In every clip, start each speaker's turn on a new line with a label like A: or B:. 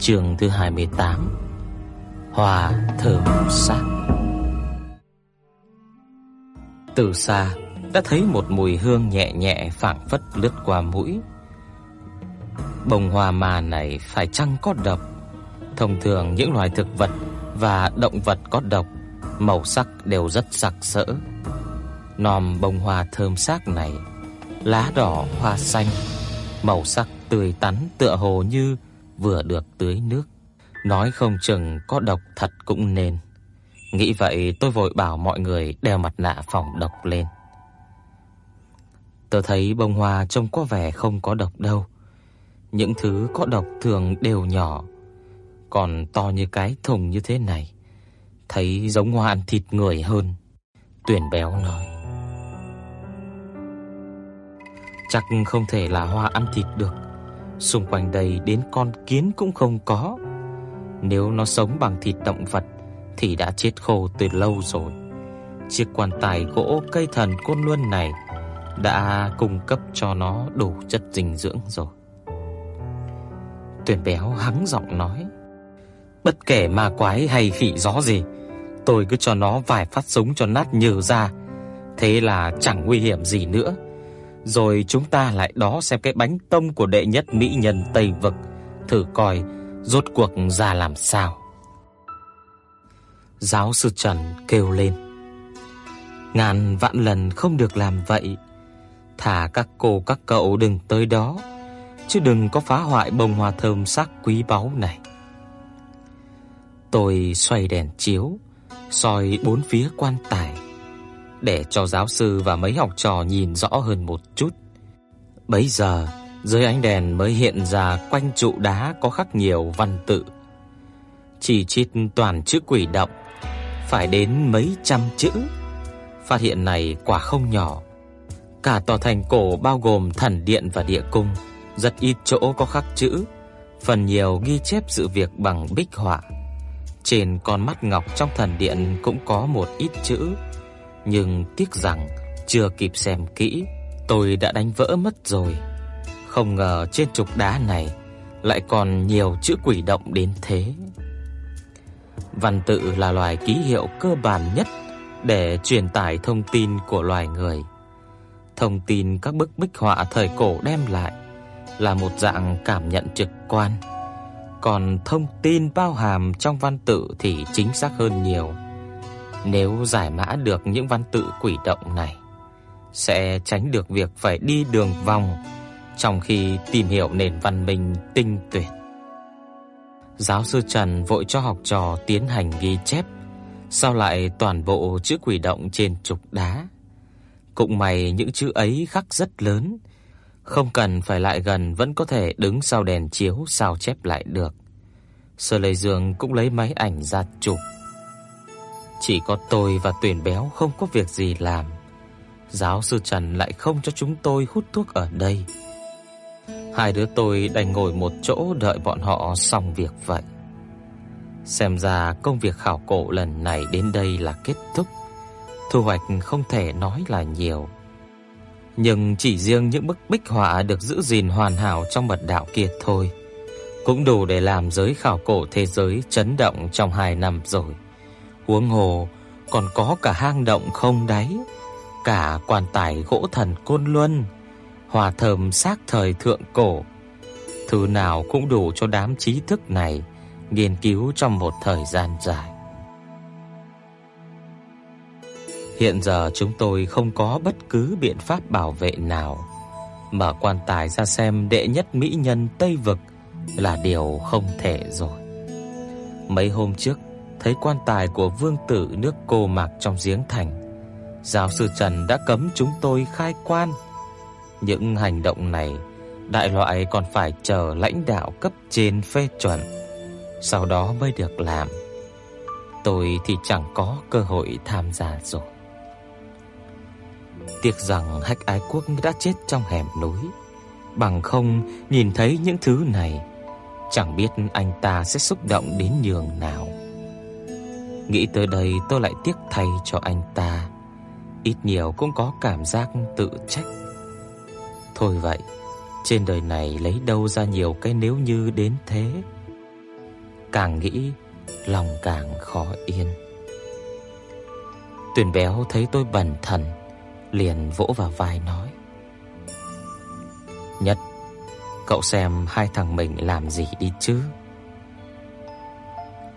A: Chương thứ 28 Hòa thơm sắc Từ xa đã thấy một mùi hương nhẹ nhẹ phảng phất lướt qua mũi. Bông hoa mà này phải chăng có độc? Thông thường những loài thực vật và động vật có độc, màu sắc đều rất sặc sỡ. Nòm bông hoa thơm sắc này, lá đỏ hoa xanh, màu sắc tươi tắn tựa hồ như vừa được tưới nước. Nói không chừng có độc thật cũng nên. Nghĩ vậy tôi vội bảo mọi người đeo mặt nạ phòng độc lên. Tôi thấy bông hoa trông có vẻ không có độc đâu. Những thứ có độc thường đều nhỏ, còn to như cái thùng như thế này, thấy giống hoa ăn thịt người hơn." Tuyển béo nói. Chắc không thể là hoa ăn thịt được. Xung quanh đây đến con kiến cũng không có. Nếu nó sống bằng thịt động vật thì đã chết khô từ lâu rồi. Chiếc quan tài gỗ cây thần côn luân này đã cung cấp cho nó đủ chất dinh dưỡng rồi. Tuyển béo hắng giọng nói: "Bất kể ma quái hay khỉ gió gì, tôi cứ cho nó vài phát súng cho nát nhừ ra, thế là chẳng nguy hiểm gì nữa." Rồi chúng ta lại đó xem cái bánh tông của đệ nhất mỹ nhân Tây vực, thử coi rốt cuộc ra làm sao. Giáo sư Trần kêu lên. Ngàn vạn lần không được làm vậy. Thả các cô các cậu đừng tới đó, chứ đừng có phá hoại bông hoa thơm sắc quý báu này. Tôi xoay đèn chiếu, soi bốn phía quan tài để cho giáo sư và mấy học trò nhìn rõ hơn một chút. Bấy giờ, dưới ánh đèn mới hiện ra quanh trụ đá có khắc nhiều văn tự. Chỉ chít toàn chữ quỷ động, phải đến mấy trăm chữ. Phát hiện này quả không nhỏ. Cả tòa thành cổ bao gồm thần điện và địa cung, rất ít chỗ có khắc chữ, phần nhiều ghi chép sự việc bằng bích họa. Trên con mắt ngọc trong thần điện cũng có một ít chữ nhưng tiếc rằng chưa kịp xem kỹ, tôi đã đánh vỡ mất rồi. Không ngờ trên trục đá này lại còn nhiều chữ quỷ động đến thế. Văn tự là loài ký hiệu cơ bản nhất để truyền tải thông tin của loài người. Thông tin các bức bích họa thời cổ đem lại là một dạng cảm nhận trực quan, còn thông tin bao hàm trong văn tự thì chính xác hơn nhiều. Nếu giải mã được những văn tự quỷ động này, sẽ tránh được việc phải đi đường vòng trong khi tìm hiểu nền văn minh tinh tuyệt. Giáo sư Trần vội cho học trò tiến hành ghi chép, sao lại toàn bộ chữ quỷ động trên trục đá. Cũng may những chữ ấy khắc rất lớn, không cần phải lại gần vẫn có thể đứng sau đèn chiếu sao chép lại được. Sơ Lệ Dương cũng lấy máy ảnh ra chụp. Chỉ có tôi và Tuyển Béo không có việc gì làm. Giáo sư Trần lại không cho chúng tôi hút thuốc ở đây. Hai đứa tôi đành ngồi một chỗ đợi bọn họ xong việc vậy. Xem ra công việc khảo cổ lần này đến đây là kết thúc. Thu hoạch không thể nói là nhiều. Nhưng chỉ riêng những bức bích họa được giữ gìn hoàn hảo trong mật đạo kia thôi, cũng đủ để làm giới khảo cổ thế giới chấn động trong 2 năm rồi. Huống hồ còn có cả hang động không đáy, cả quan tài gỗ thần côn luân, hòa thơm xác thời thượng cổ. Thứ nào cũng đủ cho đám trí thức này nghiên cứu trong một thời gian dài. Hiện giờ chúng tôi không có bất cứ biện pháp bảo vệ nào. Mở quan tài ra xem đệ nhất mỹ nhân Tây vực là điều không thể rồi. Mấy hôm trước thấy quan tài của vương tử nước cô mạc trong giếng thành. Giáo sư Trần đã cấm chúng tôi khai quan. Những hành động này đại loại còn phải chờ lãnh đạo cấp trên phê chuẩn. sau đó mới được làm. Tôi thì chẳng có cơ hội tham gia rồi. Tiếc rằng Hách Ái Quốc đã chết trong hẻm núi, bằng không nhìn thấy những thứ này, chẳng biết anh ta sẽ xúc động đến nhường nào. Nghĩ tới đây tôi lại tiếc thay cho anh ta, ít nhiều cũng có cảm giác tự trách. Thôi vậy, trên đời này lấy đâu ra nhiều cái nếu như đến thế. Càng nghĩ, lòng càng khó yên. Tuyền béo thấy tôi bần thần, liền vỗ vào vai nói: "Nhất, cậu xem hai thằng mình làm gì đi chứ?"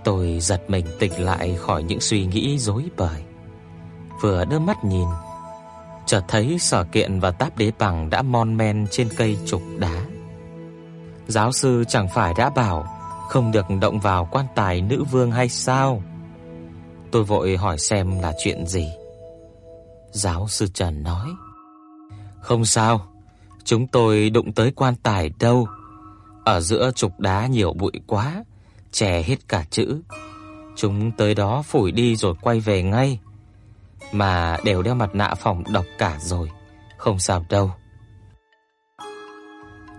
A: Tôi giật mình tỉnh lại khỏi những suy nghĩ rối bời. Vừa đưa mắt nhìn, chợt thấy Sở Kiện và Táp Đế Bằng đã mon men trên cây trục đá. Giáo sư chẳng phải đã bảo không được động vào quan tài nữ vương hay sao? Tôi vội hỏi xem là chuyện gì. Giáo sư Trần nói: "Không sao, chúng tôi đụng tới quan tài đâu. Ở giữa trục đá nhiều bụi quá, che hết cả chữ. Chúng tới đó phủi đi rồi quay về ngay. Mà đều đeo mặt nạ phòng độc cả rồi, không sao đâu."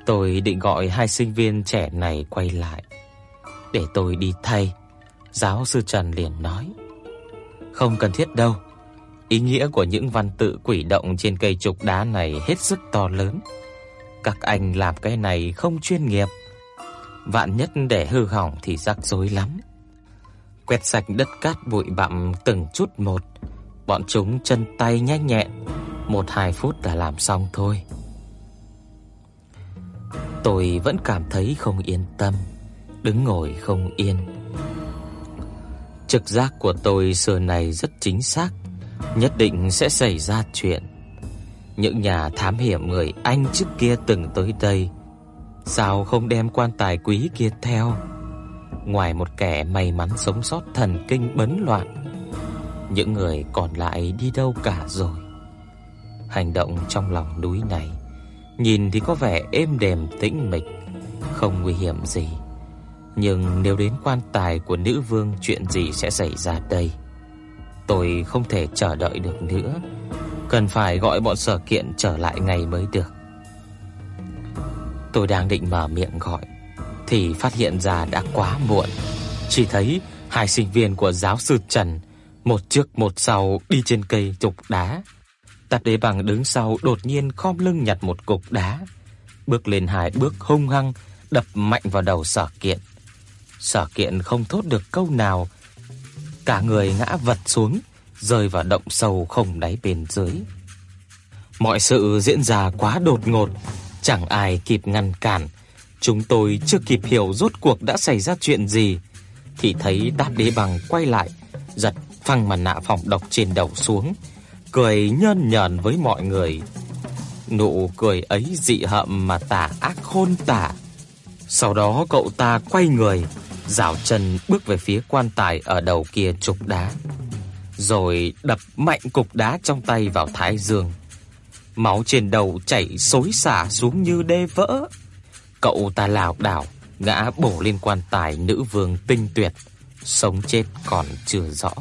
A: Tôi định gọi hai sinh viên trẻ này quay lại để tôi đi thay. Giáo sư Trần liền nói: "Không cần thiết đâu. Ý nghĩa của những văn tự quỷ động trên cây trục đá này hết sức to lớn. Các anh làm cái này không chuyên nghiệp, vạn nhất để hư hỏng thì rắc rối lắm. Quét sạch đất cát bụi bặm từng chút một, bọn chúng chân tay nhanh nhẹn, một hai phút là làm xong thôi." Tôi vẫn cảm thấy không yên tâm đứng ngồi không yên. Trực giác của tôi xưa này rất chính xác, nhất định sẽ xảy ra chuyện. Những nhà thám hiểm người Anh trước kia từng tới đây, sao không đem quan tài quý kia theo? Ngoài một kẻ may mắn sống sót thần kinh bấn loạn, những người còn lại đi đâu cả rồi? Hành động trong lòng núi này nhìn thì có vẻ êm đềm tĩnh mịch, không nguy hiểm gì. Nhưng nếu đến quan tài của nữ vương chuyện gì sẽ xảy ra đây? Tôi không thể chờ đợi được nữa, cần phải gọi bọn sở kiện trở lại ngay mới được. Tôi đang định mở miệng gọi thì phát hiện ra đã quá muộn. Chỉ thấy hai sinh viên của giáo sư Trần, một trước một sau đi trên cây trục đá. Tạp Đế Bằng đứng sau đột nhiên khom lưng nhặt một cục đá, bước lên hai bước hung hăng đập mạnh vào đầu Sở Kiện. Sở Kiện không thốt được câu nào, cả người ngã vật xuống, rơi vào động sâu không đáy bên dưới. Mọi sự diễn ra quá đột ngột, chẳng ai kịp ngăn cản. Chúng tôi chưa kịp hiểu rốt cuộc đã xảy ra chuyện gì thì thấy Đát Đế Bằng quay lại, giật phăng mặt nạ phòng độc trên đầu xuống, cười nhơn nhởn với mọi người. Nụ cười ấy dị hợm mà tà ác khôn tả. Sau đó cậu ta quay người, giảo chân bước về phía quan tài ở đầu kia trục đá, rồi đập mạnh cục đá trong tay vào thái dương. Máu trên đầu chảy xối xả xuống như đê vỡ. Cậu ta lảo đảo ngã bổ lên quan tài nữ vương tinh tuyệt, sống chết còn chưa rõ.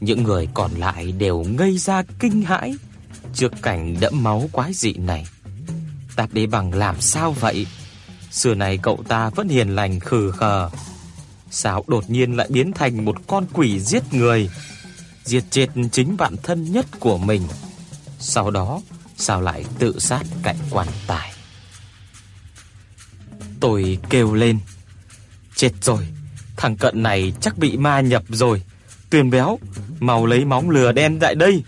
A: Những người còn lại đều ngây ra kinh hãi trước cảnh đẫm máu quái dị này. Tạp Đế bằng làm sao vậy? Xưa này cậu ta vẫn hiền lành khừ khờ, sao đột nhiên lại biến thành một con quỷ giết người, giết chết chính bạn thân nhất của mình. Sau đó, sao lại tự sát cạnh quan tài? Tôi kêu lên, chết rồi, thằng cận này chắc bị ma nhập rồi. Tuyền béo, mau lấy móng lừa đen lại đây.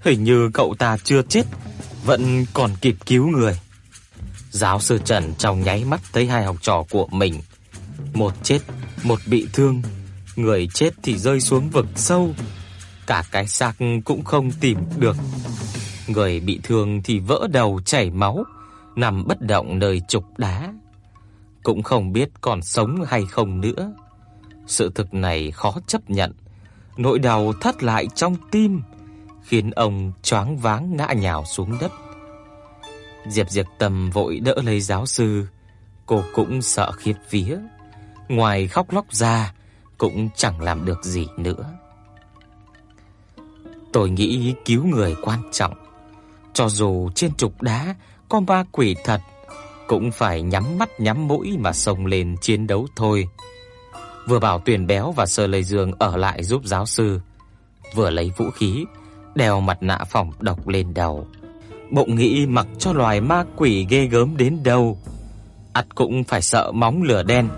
A: Hình như cậu ta chưa chết, vẫn còn kịp cứu người. Giáo sư Trần trong nháy mắt thấy hai học trò của mình, một chết, một bị thương, người chết thì rơi xuống vực sâu, cả cái xác cũng không tìm được. Người bị thương thì vỡ đầu chảy máu, nằm bất động nơi trục đá, cũng không biết còn sống hay không nữa. Sự thực này khó chấp nhận, nỗi đau thắt lại trong tim, khiến ông choáng váng ngã nhào xuống đất. Diệp Diệp Tâm vội đỡ lấy giáo sư, cô cũng sợ khiếp vía. ngoài khóc lóc ra cũng chẳng làm được gì nữa. Tôi nghĩ cứu người quan trọng, cho dù trên trục đá có ma quỷ thật cũng phải nhắm mắt nhắm mũi mà xông lên chiến đấu thôi. Vừa bảo Tuyền Béo và Sơ lây Dương ở lại giúp giáo sư, vừa lấy vũ khí, đeo mặt nạ phòng độc lên đầu. Bụng nghĩ mặc cho loài ma quỷ ghê gớm đến đâu, ắt cũng phải sợ móng lửa đen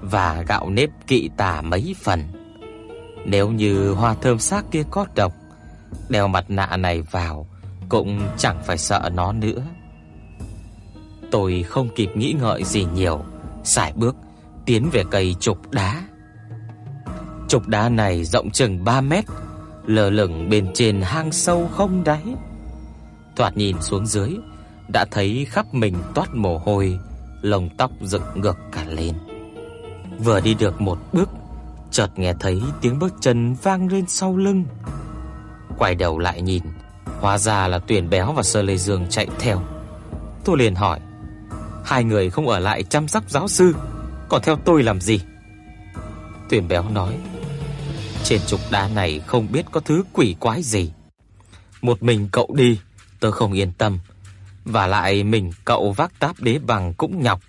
A: và gạo nếp kỵ tà mấy phần. Nếu như hoa thơm xác kia có độc, đeo mặt nạ này vào cũng chẳng phải sợ nó nữa. Tôi không kịp nghĩ ngợi gì nhiều, sải bước tiến về cây trục đá. Trục đá này rộng chừng 3 mét, lờ lửng bên trên hang sâu không đáy. Thoạt nhìn xuống dưới, đã thấy khắp mình toát mồ hôi, lông tóc dựng ngược cả lên. Vừa đi được một bước, chợt nghe thấy tiếng bước chân vang lên sau lưng. Quay đầu lại nhìn, hóa ra là Tuyển Béo và Sơ Lê Dương chạy theo. Tôi liền hỏi: Hai người không ở lại chăm sóc giáo sư, còn theo tôi làm gì? Tuyển béo nói, trên trục đá này không biết có thứ quỷ quái gì. Một mình cậu đi, tôi không yên tâm. Và lại mình cậu vác táp đế bằng cũng nhọc.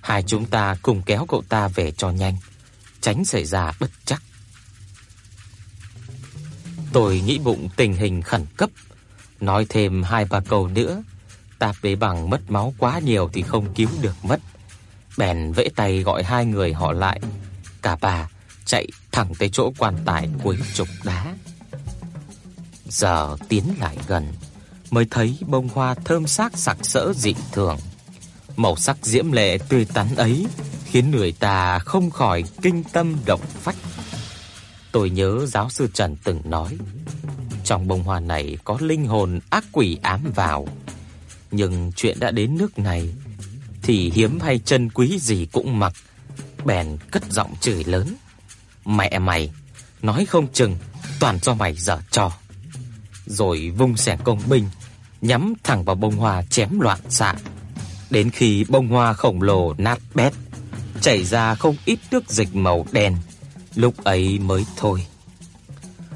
A: Hai chúng ta cùng kéo cậu ta về cho nhanh, tránh xảy ra bất trắc. Tôi nghĩ bụng tình hình khẩn cấp, nói thêm hai ba câu nữa Tạp bề bằng mất máu quá nhiều thì không cứu được mất. Bèn vẫy tay gọi hai người họ lại. Cả bà chạy thẳng tới chỗ quan tài cuối trục đá. Giờ tiến lại gần, mới thấy bông hoa thơm sắc sặc sỡ dị thường. Màu sắc diễm lệ tươi tắn ấy khiến người ta không khỏi kinh tâm động phách. Tôi nhớ giáo sư Trần từng nói, trong bông hoa này có linh hồn ác quỷ ám vào, nhưng chuyện đã đến nước này thì hiếm hay chân quý gì cũng mặc, bèn cất giọng chửi lớn. Mẹ mày, nói không chừng toàn do mày dở trò. Rồi vung xẻ công binh, nhắm thẳng vào bông hoa chém loạn xạ. Đến khi bông hoa khổng lồ nát bét, chảy ra không ít nước dịch màu đen, lúc ấy mới thôi.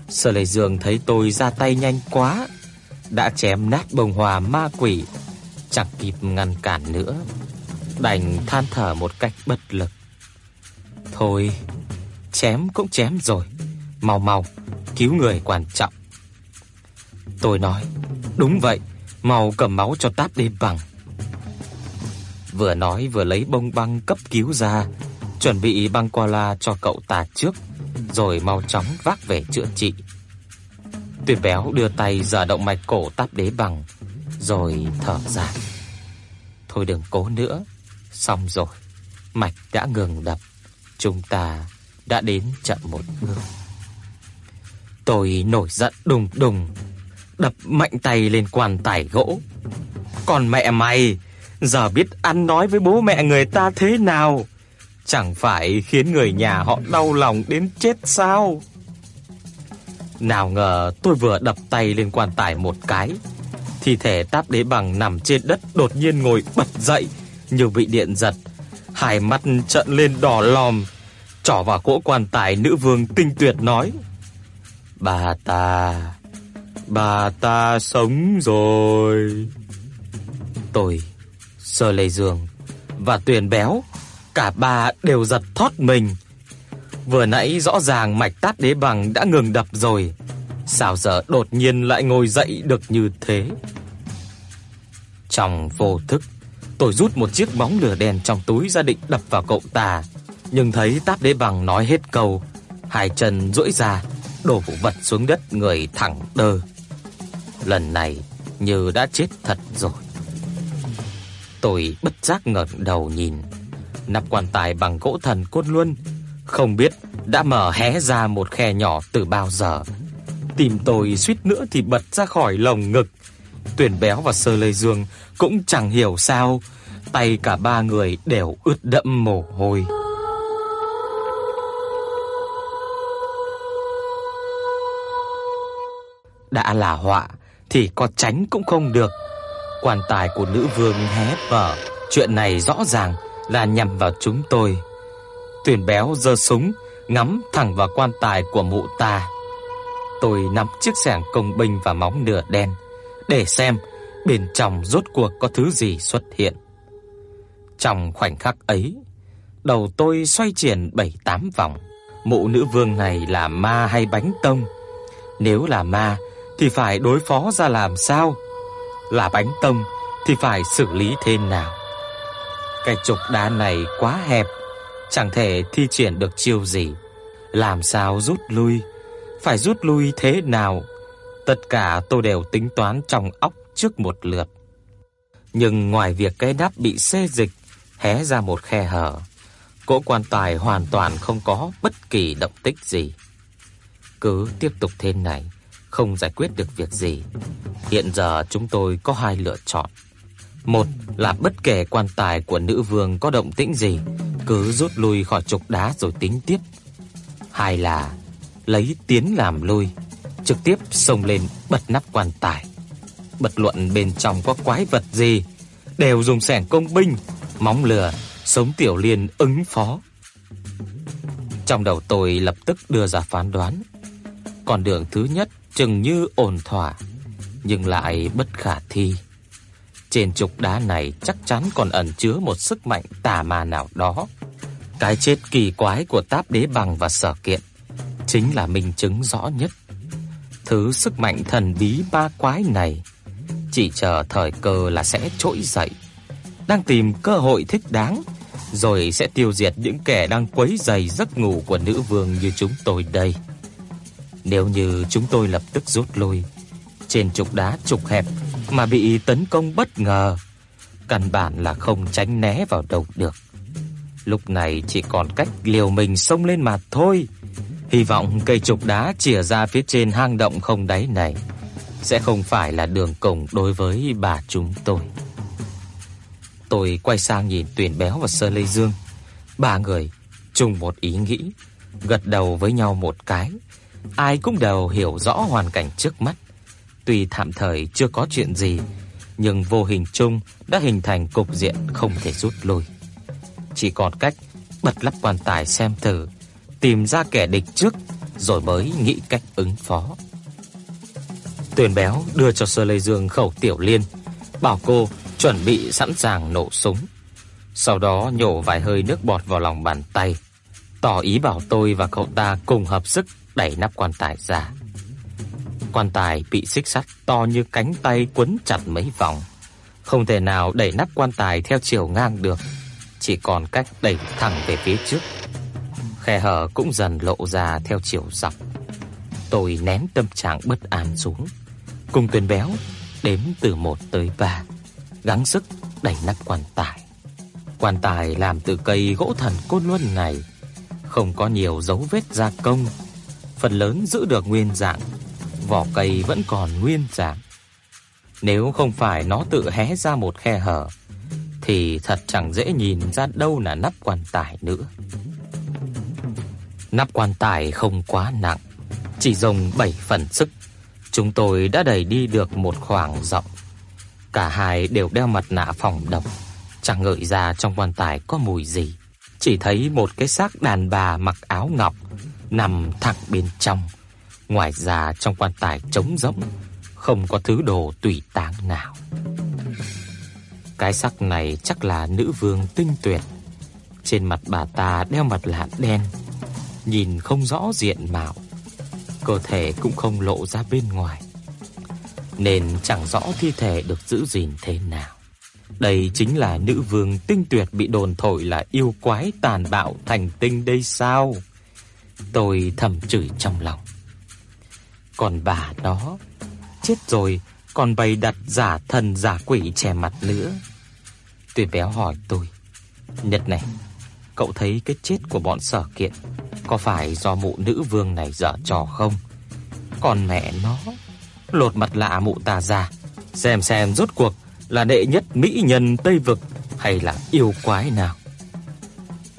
A: Sở Lệ Dương thấy tôi ra tay nhanh quá, đã chém nát bông hoa ma quỷ chẳng kịp ngăn cản nữa, đành than thở một cách bất lực. Thôi, chém cũng chém rồi, mau mau cứu người quan trọng. Tôi nói, đúng vậy, mau cầm máu cho táp đêm bằng. Vừa nói vừa lấy bông băng cấp cứu ra, chuẩn bị băng qua la cho cậu ta trước, rồi mau chóng vác về chữa trị. Tuyệt béo đưa tay giả động mạch cổ táp đế bằng, rồi thở ra. Thôi đừng cố nữa, xong rồi. Mạch đã ngừng đập, chúng ta đã đến chậm một bước. Tôi nổi giận đùng đùng, đập mạnh tay lên quan tài gỗ. Còn mẹ mày, giờ biết ăn nói với bố mẹ người ta thế nào? Chẳng phải khiến người nhà họ đau lòng đến chết sao? Nào ngờ tôi vừa đập tay lên quan tài một cái Thi thể táp đế bằng nằm trên đất đột nhiên ngồi bật dậy như bị điện giật. Hai mắt trợn lên đỏ lòm, trỏ vào cỗ quan tài nữ vương tinh tuyệt nói: "Bà ta, bà ta sống rồi." Tôi, sờ lấy giường và Tuyền Béo, cả ba đều giật thót mình. Vừa nãy rõ ràng mạch tát đế bằng đã ngừng đập rồi, sao giờ đột nhiên lại ngồi dậy được như thế? Trong vô thức, tôi rút một chiếc bóng lửa đen trong túi ra định đập vào cậu ta, nhưng thấy Táp Đế Bằng nói hết câu, hai chân duỗi ra, đổ vật xuống đất người thẳng đơ. Lần này như đã chết thật rồi. Tôi bất giác ngẩng đầu nhìn, nắp quan tài bằng gỗ thần cốt luôn, không biết đã mở hé ra một khe nhỏ từ bao giờ. tìm tôi suýt nữa thì bật ra khỏi lồng ngực. Tuyển béo và sơ lê dương cũng chẳng hiểu sao, tay cả ba người đều ướt đẫm mồ hôi. Đã là họa thì có tránh cũng không được. Quan tài của nữ vương hé mở, chuyện này rõ ràng là nhằm vào chúng tôi. Tuyển béo giơ súng ngắm thẳng vào quan tài của mụ ta. Tôi nắm chiếc xẻng công binh và móng nửa đen để xem bên trong rốt cuộc có thứ gì xuất hiện. Trong khoảnh khắc ấy, đầu tôi xoay chuyển bảy tám vòng. Mụ nữ vương này là ma hay bánh tông? Nếu là ma thì phải đối phó ra làm sao? Là bánh tông thì phải xử lý thế nào? Cái trục đá này quá hẹp, chẳng thể thi triển được chiêu gì. Làm sao rút lui? Phải rút lui thế nào? Tất cả tôi đều tính toán trong óc trước một lượt. Nhưng ngoài việc cái đắp bị xê dịch hé ra một khe hở, cỗ quan tài hoàn toàn không có bất kỳ động tích gì. Cứ tiếp tục thế này, không giải quyết được việc gì. Hiện giờ chúng tôi có hai lựa chọn. Một là bất kể quan tài của nữ vương có động tĩnh gì, cứ rút lui khỏi trục đá rồi tính tiếp. Hai là lấy tiến làm lui, trực tiếp xông lên bật nắp quan tài. Bất luận bên trong có quái vật gì, đều dùng xẻng công binh, móng lừa, sống tiểu liên ứng phó. Trong đầu tôi lập tức đưa ra phán đoán. Con đường thứ nhất chừng như ổn thỏa, nhưng lại bất khả thi. Trên trục đá này chắc chắn còn ẩn chứa một sức mạnh tà ma nào đó. Cái chết kỳ quái của Táp Đế Bằng và Sở Kiện chính là minh chứng rõ nhất. Thứ sức mạnh thần bí ba quái này chỉ chờ thời cơ là sẽ trỗi dậy, đang tìm cơ hội thích đáng rồi sẽ tiêu diệt những kẻ đang quấy rầy giấc ngủ của nữ vương như chúng tôi đây. Nếu như chúng tôi lập tức rút lui, trên trục đá trục hẹp mà bị tấn công bất ngờ, căn bản là không tránh né vào đâu được. Lúc này chỉ còn cách liều mình xông lên mà thôi. Hy vọng cây trục đá chìa ra phía trên hang động không đáy này sẽ không phải là đường cùng đối với bà chúng tôi. Tôi quay sang nhìn Tuyền Béo và Sơ Lê Dương. Ba người chung một ý nghĩ, gật đầu với nhau một cái. Ai cũng đều hiểu rõ hoàn cảnh trước mắt. Tuy tạm thời chưa có chuyện gì, nhưng vô hình chung đã hình thành cục diện không thể rút lui. Chỉ còn cách bật lắp quan tài xem thử, tìm ra kẻ địch trước rồi mới nghĩ cách ứng phó. Tuyền Béo đưa cho Sơ Lê Dương khẩu tiểu liên, bảo cô chuẩn bị sẵn sàng nổ súng. Sau đó nhổ vài hơi nước bọt vào lòng bàn tay, tỏ ý bảo tôi và cậu ta cùng hợp sức đẩy nắp quan tài ra. Quan tài bị xích sắt to như cánh tay quấn chặt mấy vòng, không thể nào đẩy nắp quan tài theo chiều ngang được, chỉ còn cách đẩy thẳng về phía trước. Khe hở cũng dần lộ ra theo chiều dọc. Tôi nén tâm trạng bất an xuống, cùng Tuyền Béo đếm từ 1 tới 3, gắng sức đẩy nắp quan tài. Quan tài làm từ cây gỗ thần côn luân này không có nhiều dấu vết gia công, phần lớn giữ được nguyên dạng, vỏ cây vẫn còn nguyên dạng. Nếu không phải nó tự hé ra một khe hở thì thật chẳng dễ nhìn ra đâu là nắp quan tài nữa. Nắp quan tài không quá nặng, chỉ dùng 7 phần sức, chúng tôi đã đẩy đi được một khoảng rộng. Cả hai đều đeo mặt nạ phòng độc, chẳng ngợi ra trong quan tài có mùi gì, chỉ thấy một cái xác đàn bà mặc áo ngọc nằm thẳng bên trong. Ngoài ra trong quan tài trống rỗng, không có thứ đồ tùy táng nào. Cái xác này chắc là nữ vương tinh tuyệt. Trên mặt bà ta đeo mặt lạ đen, nhìn không rõ diện mạo, cơ thể cũng không lộ ra bên ngoài, nên chẳng rõ thi thể được giữ gìn thế nào. Đây chính là nữ vương tinh tuyệt bị đồn thổi là yêu quái tàn bạo thành tinh đây sao? Tôi thầm chửi trong lòng. Còn bà đó chết rồi, còn bày đặt giả thần giả quỷ che mặt nữa. Tuyệt béo hỏi tôi, "Nhật này, cậu thấy cái chết của bọn Sở Kiện có phải do mụ nữ vương này dở trò không? Còn mẹ nó, lột mặt lạ mụ ta ra, xem xem rốt cuộc là đệ nhất mỹ nhân Tây vực hay là yêu quái nào?"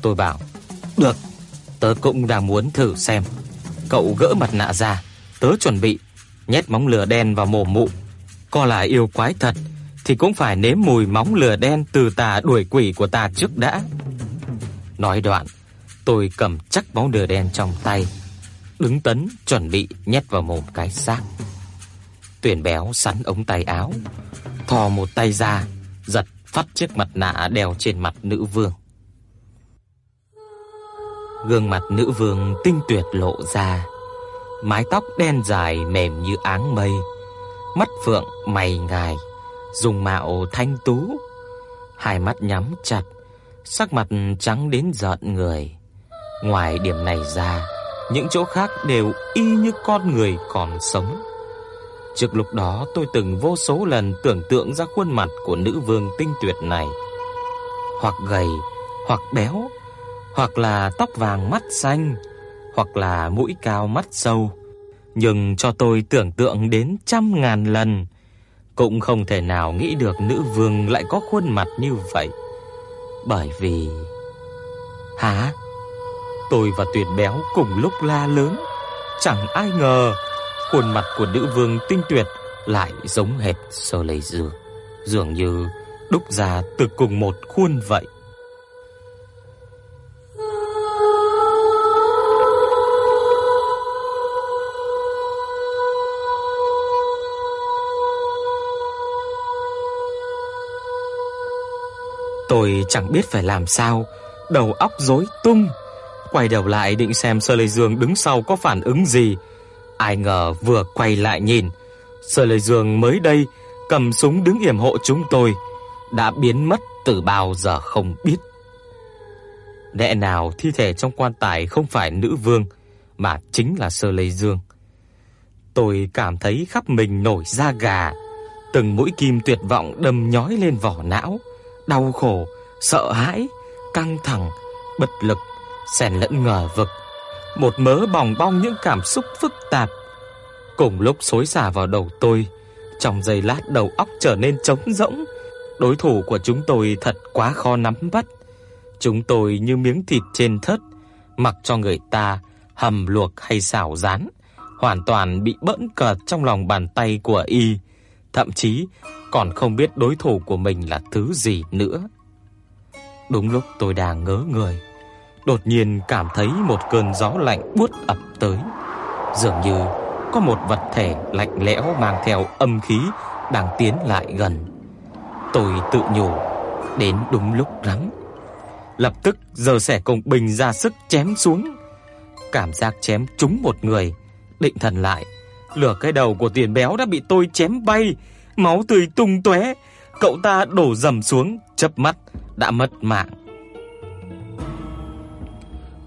A: Tôi bảo, "Được, tớ cũng đang muốn thử xem. Cậu gỡ mặt nạ ra, tớ chuẩn bị nhét móng lửa đen vào mồm mụ. Có là yêu quái thật thì cũng phải nếm mùi móng lửa đen từ tà đuổi quỷ của ta trước đã." Nói đoạn, Tôi cầm chắc móng lửa đen trong tay, đứng tấn chuẩn bị nhét vào mồm cái xác. Tuyển béo sắn ống tay áo, thò một tay ra, giật phát chiếc mặt nạ đeo trên mặt nữ vương. Gương mặt nữ vương tinh tuyệt lộ ra, mái tóc đen dài mềm như áng mây, mắt phượng mày ngài, dùng mạo thanh tú, hai mắt nhắm chặt, sắc mặt trắng đến rợn người. Ngoài điểm này ra, những chỗ khác đều y như con người còn sống. Trước lúc đó tôi từng vô số lần tưởng tượng ra khuôn mặt của nữ vương tinh tuyệt này, hoặc gầy, hoặc béo, hoặc là tóc vàng mắt xanh, hoặc là mũi cao mắt sâu, nhưng cho tôi tưởng tượng đến trăm ngàn lần cũng không thể nào nghĩ được nữ vương lại có khuôn mặt như vậy. Bởi vì Hả? Tôi và Tuyệt Béo cùng lúc la lớn, chẳng ai ngờ khuôn mặt của nữ vương tinh tuyệt lại giống hệt Sơ Lệ Dương, dường như đúc ra từ cùng một khuôn vậy. Tôi chẳng biết phải làm sao, đầu óc rối tung. Quay đầu lại định xem Sơ Lê Dương đứng sau có phản ứng gì. Ai ngờ vừa quay lại nhìn, Sơ Lê Dương mới đây cầm súng đứng yểm hộ chúng tôi, đã biến mất từ bao giờ không biết. Lẽ nào thi thể trong quan tài không phải nữ vương mà chính là Sơ Lê Dương. Tôi cảm thấy khắp mình nổi da gà, từng mũi kim tuyệt vọng đâm nhói lên vỏ não đau khổ, sợ hãi, căng thẳng, bất lực, xen lẫn ngờ vực, một mớ bòng bong những cảm xúc phức tạp cùng lúc xối xả vào đầu tôi. Trong giây lát đầu óc trở nên trống rỗng. Đối thủ của chúng tôi thật quá khó nắm bắt. Chúng tôi như miếng thịt trên thớt, mặc cho người ta hầm luộc hay xào rán, hoàn toàn bị bỡn cợt trong lòng bàn tay của y, thậm chí còn không biết đối thủ của mình là thứ gì nữa. Đúng lúc tôi đang ngớ người, đột nhiên cảm thấy một cơn gió lạnh buốt ập tới, dường như có một vật thể lạnh lẽo mang theo âm khí đang tiến lại gần. Tôi tự nhủ, đến đúng lúc lắm. Lập tức giơ xẻ công bình ra sức chém xuống. Cảm giác chém trúng một người, định thần lại, lửa cái đầu của tiền béo đã bị tôi chém bay, máu tươi tung tóe, cậu ta đổ rầm xuống, chớp mắt đã mất mạng.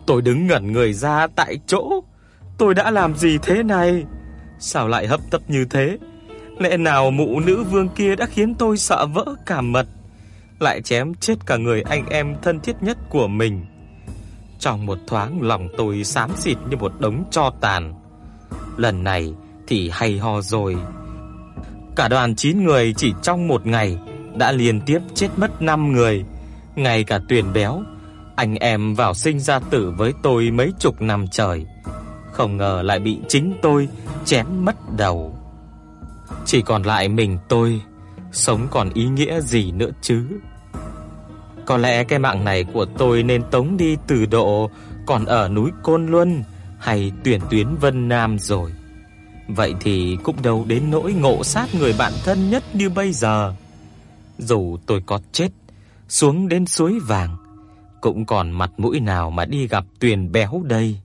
A: Tôi đứng ngẩn người ra tại chỗ. Tôi đã làm gì thế này? Sao lại hấp tấp như thế? Lẽ nào mụ nữ vương kia đã khiến tôi sợ vỡ cả mật, lại chém chết cả người anh em thân thiết nhất của mình. Trong một thoáng lòng tôi xám xịt như một đống tro tàn. Lần này thì hay ho rồi. Cả đoàn 9 người chỉ trong một ngày đã liên tiếp chết mất 5 người, ngay cả Tuyền Béo, anh em vào sinh ra tử với tôi mấy chục năm trời, không ngờ lại bị chính tôi chém mất đầu. Chỉ còn lại mình tôi, sống còn ý nghĩa gì nữa chứ? Có lẽ cái mạng này của tôi nên tống đi từ độ còn ở núi Côn Luân hay tuyển tuyến Vân Nam rồi. Vậy thì cũng đâu đến nỗi ngộ sát người bạn thân nhất như bây giờ. Dù tôi có chết xuống đến suối vàng, cũng còn mặt mũi nào mà đi gặp Tuyền béo đây.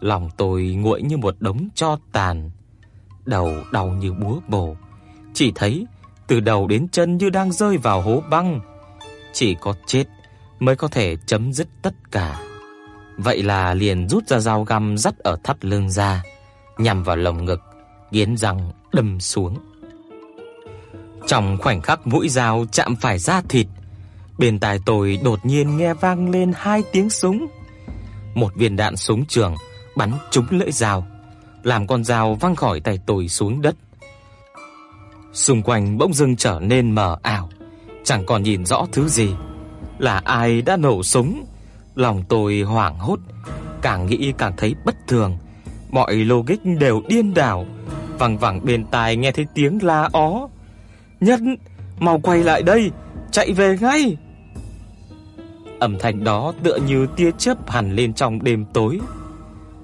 A: Lòng tôi nguội như một đống tro tàn, đầu đau như búa bổ, chỉ thấy từ đầu đến chân như đang rơi vào hố băng. Chỉ có chết mới có thể chấm dứt tất cả. Vậy là liền rút ra dao găm dắt ở thắt lưng ra nhằm vào lồng ngực, nghiến răng đâm xuống. Trong khoảnh khắc mũi dao chạm phải da thịt, bên tai tôi đột nhiên nghe vang lên hai tiếng súng. Một viên đạn súng trường bắn trúng lưỡi dao, làm con dao văng khỏi tay tôi xuống đất. Xung quanh bỗng dưng trở nên mờ ảo, chẳng còn nhìn rõ thứ gì. Là ai đã nổ súng? Lòng tôi hoảng hốt, càng nghĩ càng thấy bất thường. Mọi logic đều điên đảo, vang vẳng bên tai nghe thấy tiếng la ó. "Nhất, mau quay lại đây, chạy về ngay." Âm thanh đó tựa như tia chớp hằn lên trong đêm tối.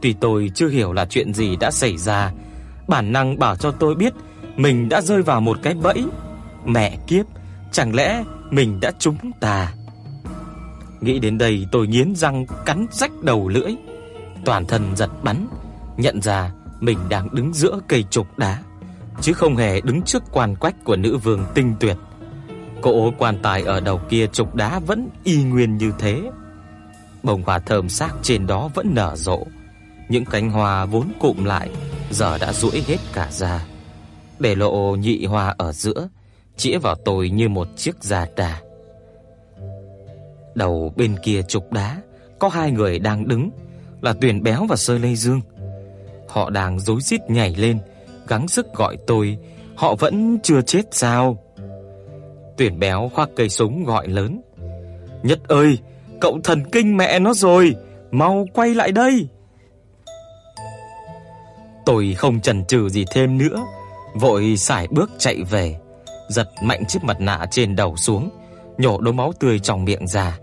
A: Tuy tôi chưa hiểu là chuyện gì đã xảy ra, bản năng bảo cho tôi biết mình đã rơi vào một cái bẫy. Mẹ kiếp, chẳng lẽ mình đã trúng tà? Nghĩ đến đây tôi nghiến răng cắn rách đầu lưỡi, toàn thân giật bắn, nhận ra mình đang đứng giữa cây trục đá, chứ không hề đứng trước quan quách của nữ vương tinh tuyệt. Cỗ quan tài ở đầu kia trục đá vẫn y nguyên như thế. Bông hoa thơm sắc trên đó vẫn nở rộ, những cánh hoa vốn cụm lại giờ đã duỗi hết cả ra, để lộ nhị hoa ở giữa, chĩa vào tôi như một chiếc già đà. Đầu bên kia trục đá có hai người đang đứng, là Tuyền Béo và Sơ Lê Dương. Họ đang rối rít nhảy lên, gắng sức gọi tôi, họ vẫn chưa chết sao? Tuyển béo khoác cây súng gọi lớn. Nhất ơi, cậu thần kinh mẹ nó rồi, mau quay lại đây. Tôi không chần chừ gì thêm nữa, vội sải bước chạy về, giật mạnh chiếc mặt nạ trên đầu xuống, nhổ đốm máu tươi trong miệng ra.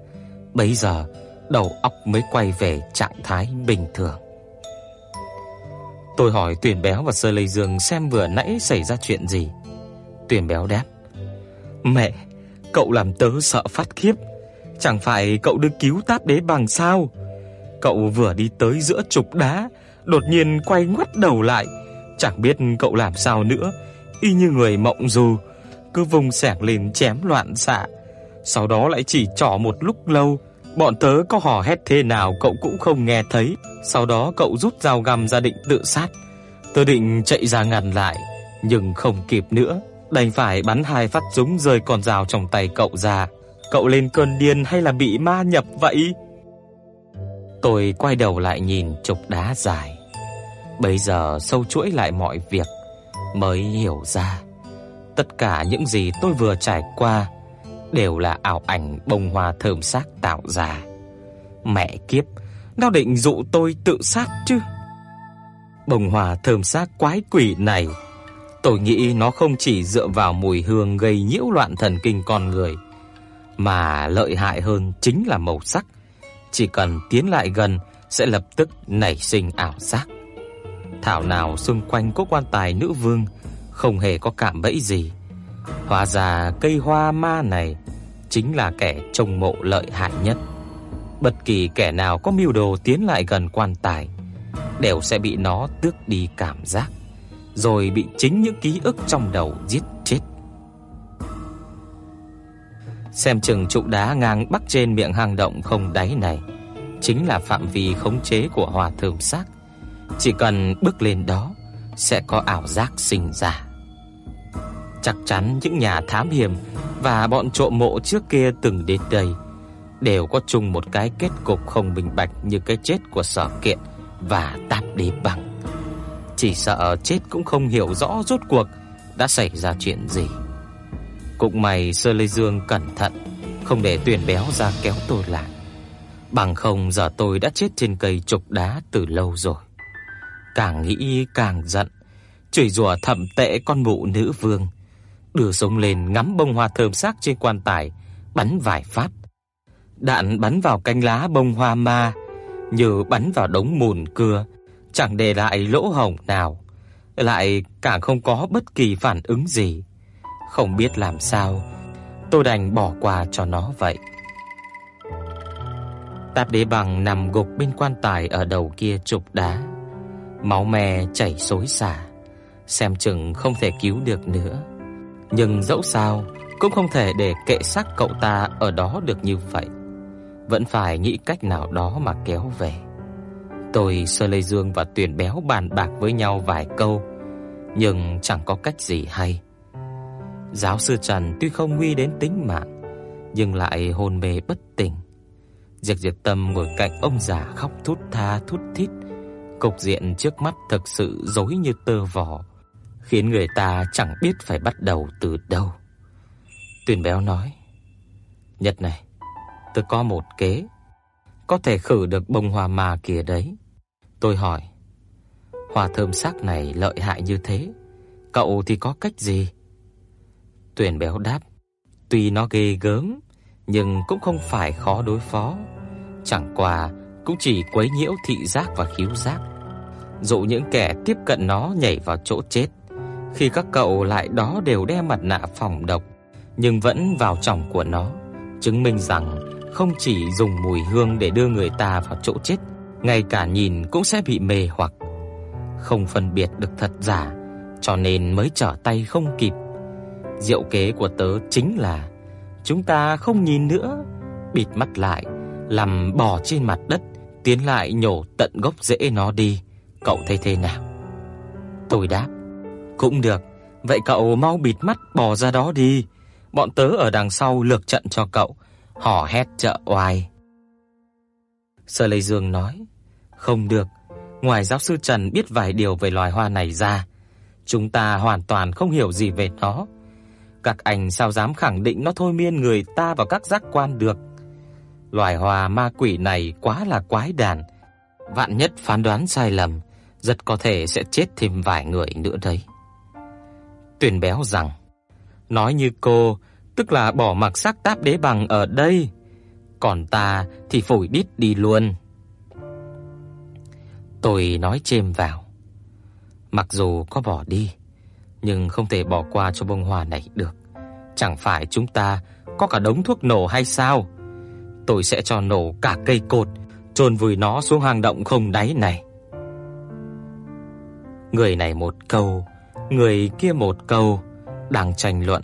A: Bấy giờ, đầu óc mới quay về trạng thái bình thường. Tôi hỏi Tuyển Béo và Sơ Lê Dương xem vừa nãy xảy ra chuyện gì. Tuyển Béo đáp: "Mẹ, cậu làm tớ sợ phát khiếp. Chẳng phải cậu được cứu Táp Đế bằng sao? Cậu vừa đi tới giữa trục đá, đột nhiên quay ngoắt đầu lại, chẳng biết cậu làm sao nữa, y như người mộng du, cứ vùng xẻng lên chém loạn xạ. Sau đó lại chỉ trỏ một lúc lâu, bọn tớ có hò hét thế nào cậu cũng không nghe thấy. Sau đó cậu rút dao găm ra định tự sát. Tớ định chạy ra ngăn lại, nhưng không kịp nữa, đành phải bắn hai phát súng rơi con dao trong tay cậu ra. Cậu lên cơn điên hay là bị ma nhập vậy? Tôi quay đầu lại nhìn trục đá dài. Bây giờ sâu chuỗi lại mọi việc mới hiểu ra tất cả những gì tôi vừa trải qua đều là ảo ảnh bông hoa thơm sắc tạo ra. Mẹ kiếp, nó định dụ tôi tự sát chứ? Bông hoa thơm sắc quái quỷ này, tôi nghĩ nó không chỉ dựa vào mùi hương gây nhiễu loạn thần kinh con người, mà lợi hại hơn chính là màu sắc. Chỉ cần tiến lại gần sẽ lập tức nảy sinh ảo giác. Thảo nào xung quanh có quan tài nữ vương không hề có cảm bẫy gì. Hóa ra cây hoa ma này chính là kẻ trông mộ lợi hại nhất. Bất kỳ kẻ nào có mưu đồ tiến lại gần quan tài đều sẽ bị nó tước đi cảm giác, rồi bị chính những ký ức trong đầu giết chết. Xem chừng trụ đá ngang bắc trên miệng hang động không đáy này chính là phạm vi khống chế của hòa thượng xác. Chỉ cần bước lên đó sẽ có ảo giác sinh ra. Chắc chắn những nhà thám hiểm và bọn trộm mộ trước kia từng đến đây đều có chung một cái kết cục không bình bạch như cái chết của Sở Kiện và Tạp Đế Bằng. Chỉ sợ chết cũng không hiểu rõ rốt cuộc đã xảy ra chuyện gì. Cũng may Sơ Lê Dương cẩn thận, không để Tuyền Béo ra kéo tôi lại. Bằng không giờ tôi đã chết trên cây trục đá từ lâu rồi. Càng nghĩ càng giận, chửi rủa thậm tệ con mụ nữ vương, đưa súng lên ngắm bông hoa thơm sắc trên quan tài, bắn vài phát. Đạn bắn vào cánh lá bông hoa ma, như bắn vào đống mùn cưa, chẳng để lại lỗ hổng nào, lại càng không có bất kỳ phản ứng gì. Không biết làm sao, tôi đành bỏ qua cho nó vậy. Tạp đế bằng nằm gục bên quan tài ở đầu kia trục đá. Máu me chảy xối xả, xem chừng không thể cứu được nữa. Nhưng dẫu sao cũng không thể để kệ xác cậu ta ở đó được như vậy. Vẫn phải nghĩ cách nào đó mà kéo về. Tôi Sơ Lê Dương và Tuyển Béo bàn bạc với nhau vài câu, nhưng chẳng có cách gì hay. Giáo sư Trần tuy không nguy đến tính mạng, nhưng lại hôn mê bất tỉnh. Diệp Diệp Tâm ngồi cạnh ông già khóc thút tha thút thít, cục diện trước mắt thực sự rối như tơ vò khiến người ta chẳng biết phải bắt đầu từ đâu. Tuyền Béo nói: "Nhật này, tôi có một kế, có thể khử được bông hoa ma kia đấy." Tôi hỏi: "Hoa thơm sắc này lợi hại như thế, cậu thì có cách gì?" Tuyền Béo đáp: "Tuy nó ghê gớm, nhưng cũng không phải khó đối phó. Chẳng qua cũng chỉ quấy nhiễu thị giác và khiếu giác, dụ những kẻ tiếp cận nó nhảy vào chỗ chết. Khi các cậu lại đó đều đeo mặt nạ phòng độc, nhưng vẫn vào trong của nó, chứng minh rằng không chỉ dùng mùi hương để đưa người ta vào chỗ chết, ngay cả nhìn cũng sẽ bị mê hoặc. Không phân biệt được thật giả, cho nên mới trở tay không kịp. Diệu kế của tớ chính là chúng ta không nhìn nữa, bịt mắt lại, làm bò trên mặt đất, tiến lại nhổ tận gốc rễ nó đi. Cậu thấy thế nào? Tôi đáp, cũng được, vậy cậu mau bịt mắt bò ra đó đi. Bọn tớ ở đằng sau lược trận cho cậu, hò hét trợ oai. Sở Lệ Dương nói, không được, ngoài giáo sư Trần biết vài điều về loài hoa này ra, chúng ta hoàn toàn không hiểu gì về nó. Các anh sao dám khẳng định nó thôi miên người ta vào các giác quan được? Loài hoa ma quỷ này quá là quái đản, vạn nhất phán đoán sai lầm, rất có thể sẽ chết thêm vài người nữa đấy. Tuyền béo rằng, nói như cô, tức là bỏ mặc xác táp đế bằng ở đây, còn ta thì phủi đít đi luôn. Tôi nói chêm vào. Mặc dù có bỏ đi, nhưng không thể bỏ qua cho bông hoa này được. Chẳng phải chúng ta có cả đống thuốc nổ hay sao? Tôi sẽ cho nổ cả cây cột, chôn vùi nó xuống hang động không đáy này. Người này một câu, người kia một câu, đang tranh luận,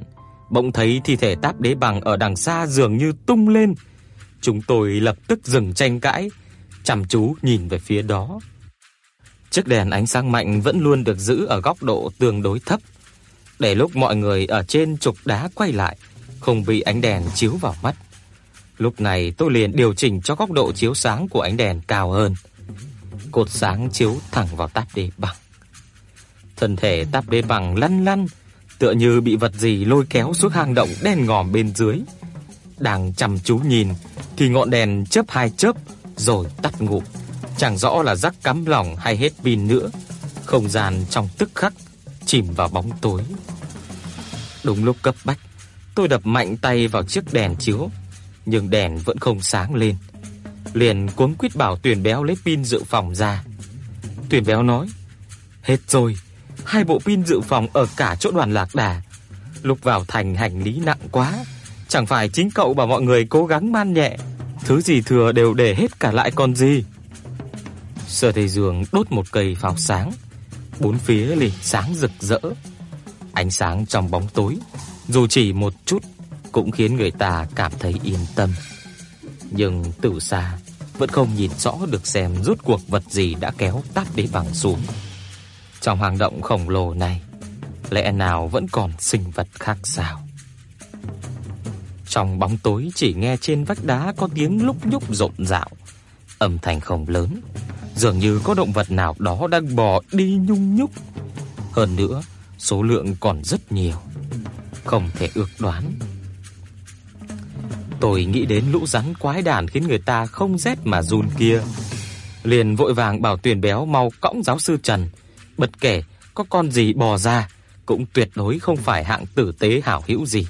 A: bỗng thấy thi thể Táp Đế Bằng ở đằng xa dường như tung lên. Chúng tôi lập tức dừng tranh cãi, chăm chú nhìn về phía đó. Chiếc đèn ánh sáng mạnh vẫn luôn được giữ ở góc độ tương đối thấp, để lúc mọi người ở trên trục đá quay lại, không bị ánh đèn chiếu vào mắt. Lúc này tôi liền điều chỉnh cho góc độ chiếu sáng của ánh đèn cao hơn. Cột sáng chiếu thẳng vào táp đế bằng. Thân thể táp bê bằng lăn lăn, tựa như bị vật gì lôi kéo xuống hang động đen ngòm bên dưới. Đang chăm chú nhìn thì ngọn đèn chớp hai chớp rồi tắt ngụp. Chẳng rõ là rắc cắm lỏng hay hết pin nữa. Không gian trong tức khắc chìm vào bóng tối. Đúng lúc cấp bách, tôi đập mạnh tay vào chiếc đèn chiếu, nhưng đèn vẫn không sáng lên. Liền cuống quýt bảo tuyền Béo lấy pin dự phòng ra. tuyền Béo nói: "Hết rồi, hai bộ pin dự phòng ở cả chỗ đoàn lạc đà. Lúc vào thành hành lý nặng quá, chẳng phải chính cậu bảo mọi người cố gắng man nhẹ, thứ gì thừa đều để hết cả lại còn gì." Sở Thầy Dương đốt một cây pháo sáng, bốn phía liền sáng rực rỡ. Ánh sáng trong bóng tối, dù chỉ một chút cũng khiến người ta cảm thấy yên tâm. Nhưng từ xa vẫn không nhìn rõ được xem rốt cuộc vật gì đã kéo táp đế bằng xuống. Trong hang động khổng lồ này, lẽ nào vẫn còn sinh vật khác sao? Trong bóng tối chỉ nghe trên vách đá có tiếng lúc nhúc rộn rạo, âm thanh không lớn, dường như có động vật nào đó đang bò đi nhung nhúc. Hơn nữa, số lượng còn rất nhiều, không thể ước đoán. Tôi nghĩ đến lũ rắn quái đản khiến người ta không rét mà run kia, liền vội vàng bảo Tuyền Béo mau cõng giáo sư Trần, bất kể có con gì bò ra, cũng tuyệt đối không phải hạng tử tế hảo hữu gì.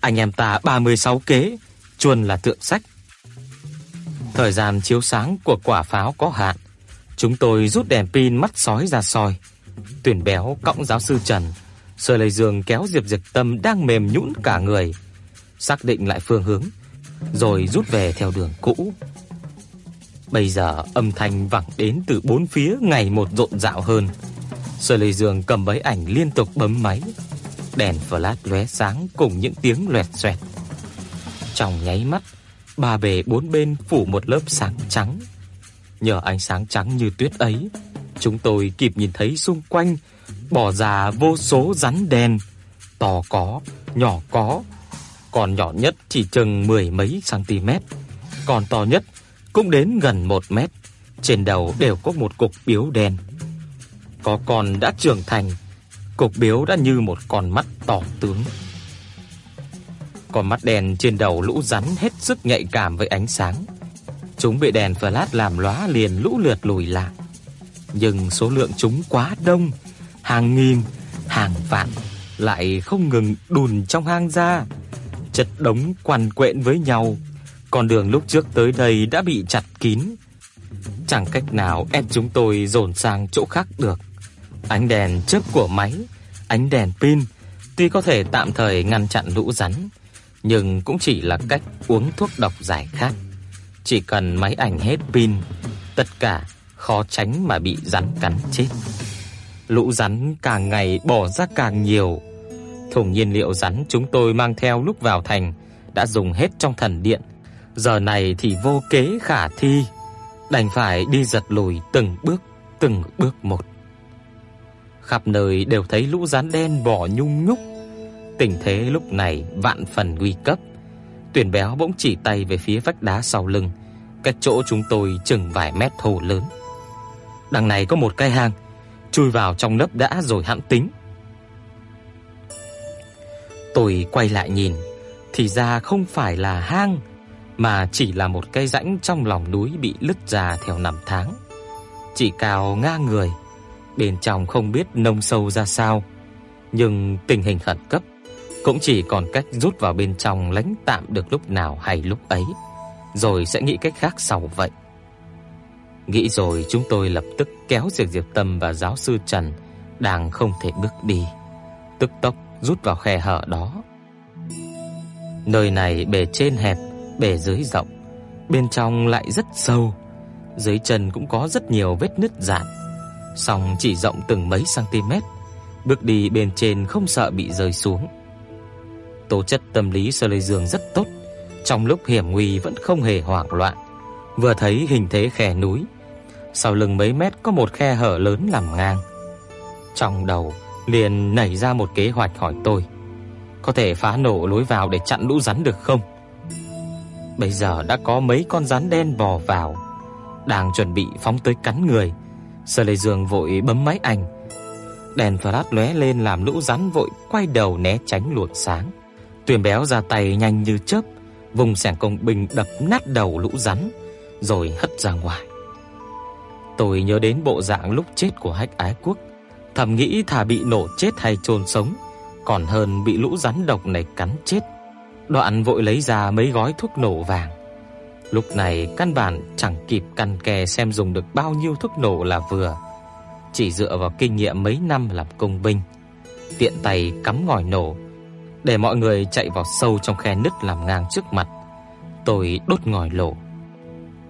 A: Anh em ta 36 kế, chuồn là thượng sách. Thời gian chiếu sáng của quả pháo có hạn, chúng tôi rút đèn pin mắt sói ra soi. Tuyển béo cõng giáo sư Trần, sờ lấy Dương kéo Diệp Diệp Tâm đang mềm nhũn cả người, xác định lại phương hướng, rồi rút về theo đường cũ. Bây giờ âm thanh vẳng đến từ bốn phía ngày một rộn rạo hơn. Sơ lê Dương cầm máy ảnh liên tục bấm máy, đèn flash lóe sáng cùng những tiếng loẹt xoẹt. Trong nháy mắt, ba bề bốn bên phủ một lớp sáng trắng. Nhờ ánh sáng trắng như tuyết ấy, chúng tôi kịp nhìn thấy xung quanh bò ra vô số rắn đen, to có, nhỏ có, còn nhỏ nhất chỉ chừng mười mấy cm, còn to nhất cũng đến gần một mét. Trên đầu đều có một cục biếu đen. Có con đã trưởng thành, cục biếu đã như một con mắt tỏ tướng. Con mắt đen trên đầu lũ rắn hết sức nhạy cảm với ánh sáng. Chúng bị đèn flash làm lóa liền lũ lượt lùi lại. Nhưng số lượng chúng quá đông, hàng nghìn, hàng vạn lại không ngừng đùn trong hang ra. chất đống quằn quện với nhau. Con đường lúc trước tới đây đã bị chặt kín. Chẳng cách nào ép chúng tôi dồn sang chỗ khác được. Ánh đèn chớp của máy, ánh đèn pin tuy có thể tạm thời ngăn chặn lũ rắn, nhưng cũng chỉ là cách uống thuốc độc giải khát. Chỉ cần máy ảnh hết pin, tất cả khó tránh mà bị rắn cắn chết. Lũ rắn càng ngày bỏ ra càng nhiều. Thùng nhiên liệu rắn chúng tôi mang theo lúc vào thành đã dùng hết trong thần điện, giờ này thì vô kế khả thi, đành phải đi giật lùi từng bước, từng bước một. Khắp nơi đều thấy lũ rắn đen bò nhung nhúc. Tình thế lúc này vạn phần nguy cấp. Tuyển béo bỗng chỉ tay về phía vách đá sau lưng, cách chỗ chúng tôi chừng vài mét hồ lớn. Đằng này có một cái hang, chui vào trong nấp đã rồi hãm tính. Tôi quay lại nhìn, thì ra không phải là hang mà chỉ là một cái rãnh trong lòng núi bị lứt ra theo năm tháng. Chỉ cao ngang người, bên trong không biết nông sâu ra sao, nhưng tình hình khẩn cấp cũng chỉ còn cách rút vào bên trong lánh tạm được lúc nào hay lúc ấy, rồi sẽ nghĩ cách khác sau vậy. Nghĩ rồi chúng tôi lập tức kéo Diệp Diệp Tâm và giáo sư Trần đang không thể bước đi, tức tốc rút vào khe hở đó. Nơi này bề trên hẹp, bề dưới rộng, bên trong lại rất sâu. Dưới chân cũng có rất nhiều vết nứt rạn, song chỉ rộng từng mấy cm, bước đi bên trên không sợ bị rơi xuống. Tố chất tâm lý Sơ Lê Dương rất tốt, trong lúc hiểm nguy vẫn không hề hoảng loạn. Vừa thấy hình thế khe núi, sau lưng mấy mét có một khe hở lớn làm ngang. Trong đầu liền nảy ra một kế hoạch hỏi tôi, có thể phá nổ lối vào để chặn lũ rắn được không? Bây giờ đã có mấy con rắn đen bò vào, đang chuẩn bị phóng tới cắn người. Sở Lệ Dương vội bấm máy ảnh. Đèn flash lóe lên làm lũ rắn vội quay đầu né tránh luồng sáng. Tuyền béo ra tay nhanh như chớp, vùng sẻng công binh đập nát đầu lũ rắn rồi hất ra ngoài. Tôi nhớ đến bộ dạng lúc chết của Hách Ái Quốc, thầm nghĩ thà bị nổ chết hay chôn sống, còn hơn bị lũ rắn độc này cắn chết. Đoạn vội lấy ra mấy gói thuốc nổ vàng. Lúc này căn bản chẳng kịp căn kè xem dùng được bao nhiêu thuốc nổ là vừa, chỉ dựa vào kinh nghiệm mấy năm làm công binh, tiện tay cắm ngòi nổ để mọi người chạy vào sâu trong khe nứt làm ngang trước mặt. Tôi đốt ngòi lổ.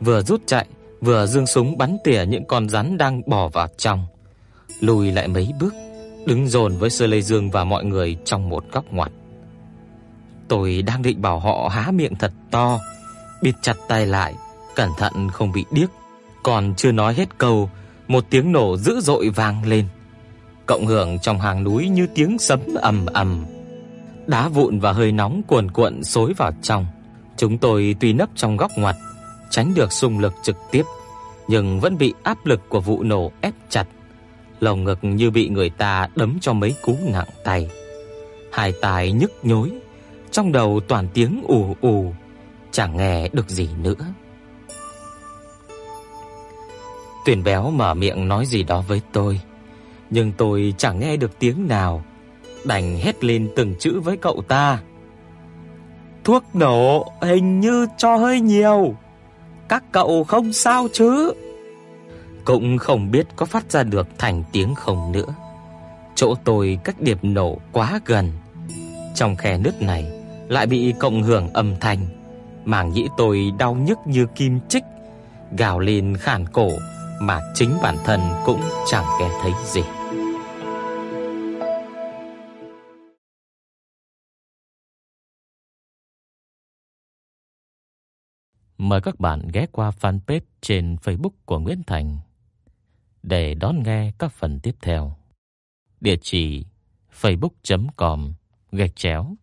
A: Vừa rút chạy, vừa giương súng bắn tỉa những con rắn đang bò vào trong. Lùi lại mấy bước, đứng dồn với Sơ Lê Dương và mọi người trong một góc ngoặt. Tôi đang định bảo họ há miệng thật to, bịt chặt tay lại, cẩn thận không bị điếc. Còn chưa nói hết câu, một tiếng nổ dữ dội vang lên. Cộng hưởng trong hàng núi như tiếng sấm ầm ầm. Đá vụn và hơi nóng cuồn cuộn xối vào trong. Chúng tôi tuy nấp trong góc ngoặt, tránh được xung lực trực tiếp, nhưng vẫn bị áp lực của vụ nổ ép chặt. Lồng ngực như bị người ta đấm cho mấy cú nặng tay. Hai tai nhức nhối, trong đầu toàn tiếng ù ù, chẳng nghe được gì nữa. Tuyển béo mở miệng nói gì đó với tôi, nhưng tôi chẳng nghe được tiếng nào, đành hét lên từng chữ với cậu ta. Thuốc nổ hình như cho hơi nhiều. Các cậu không sao chứ? Cũng không biết có phát ra được thành tiếng không nữa. Chỗ tôi cách điểm nổ quá gần. Trong khe nứt này lại bị cộng hưởng âm thanh, màng nhĩ tôi đau nhức như kim chích, gào lên khản cổ mà chính bản thân cũng chẳng nghe thấy gì. Mời các bạn ghé qua fanpage trên Facebook của Nguyễn Thành để đón nghe các phần tiếp theo. Địa chỉ facebook.com gạch chéo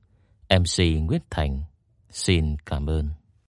A: MC Nguyễn Thành. Xin cảm ơn.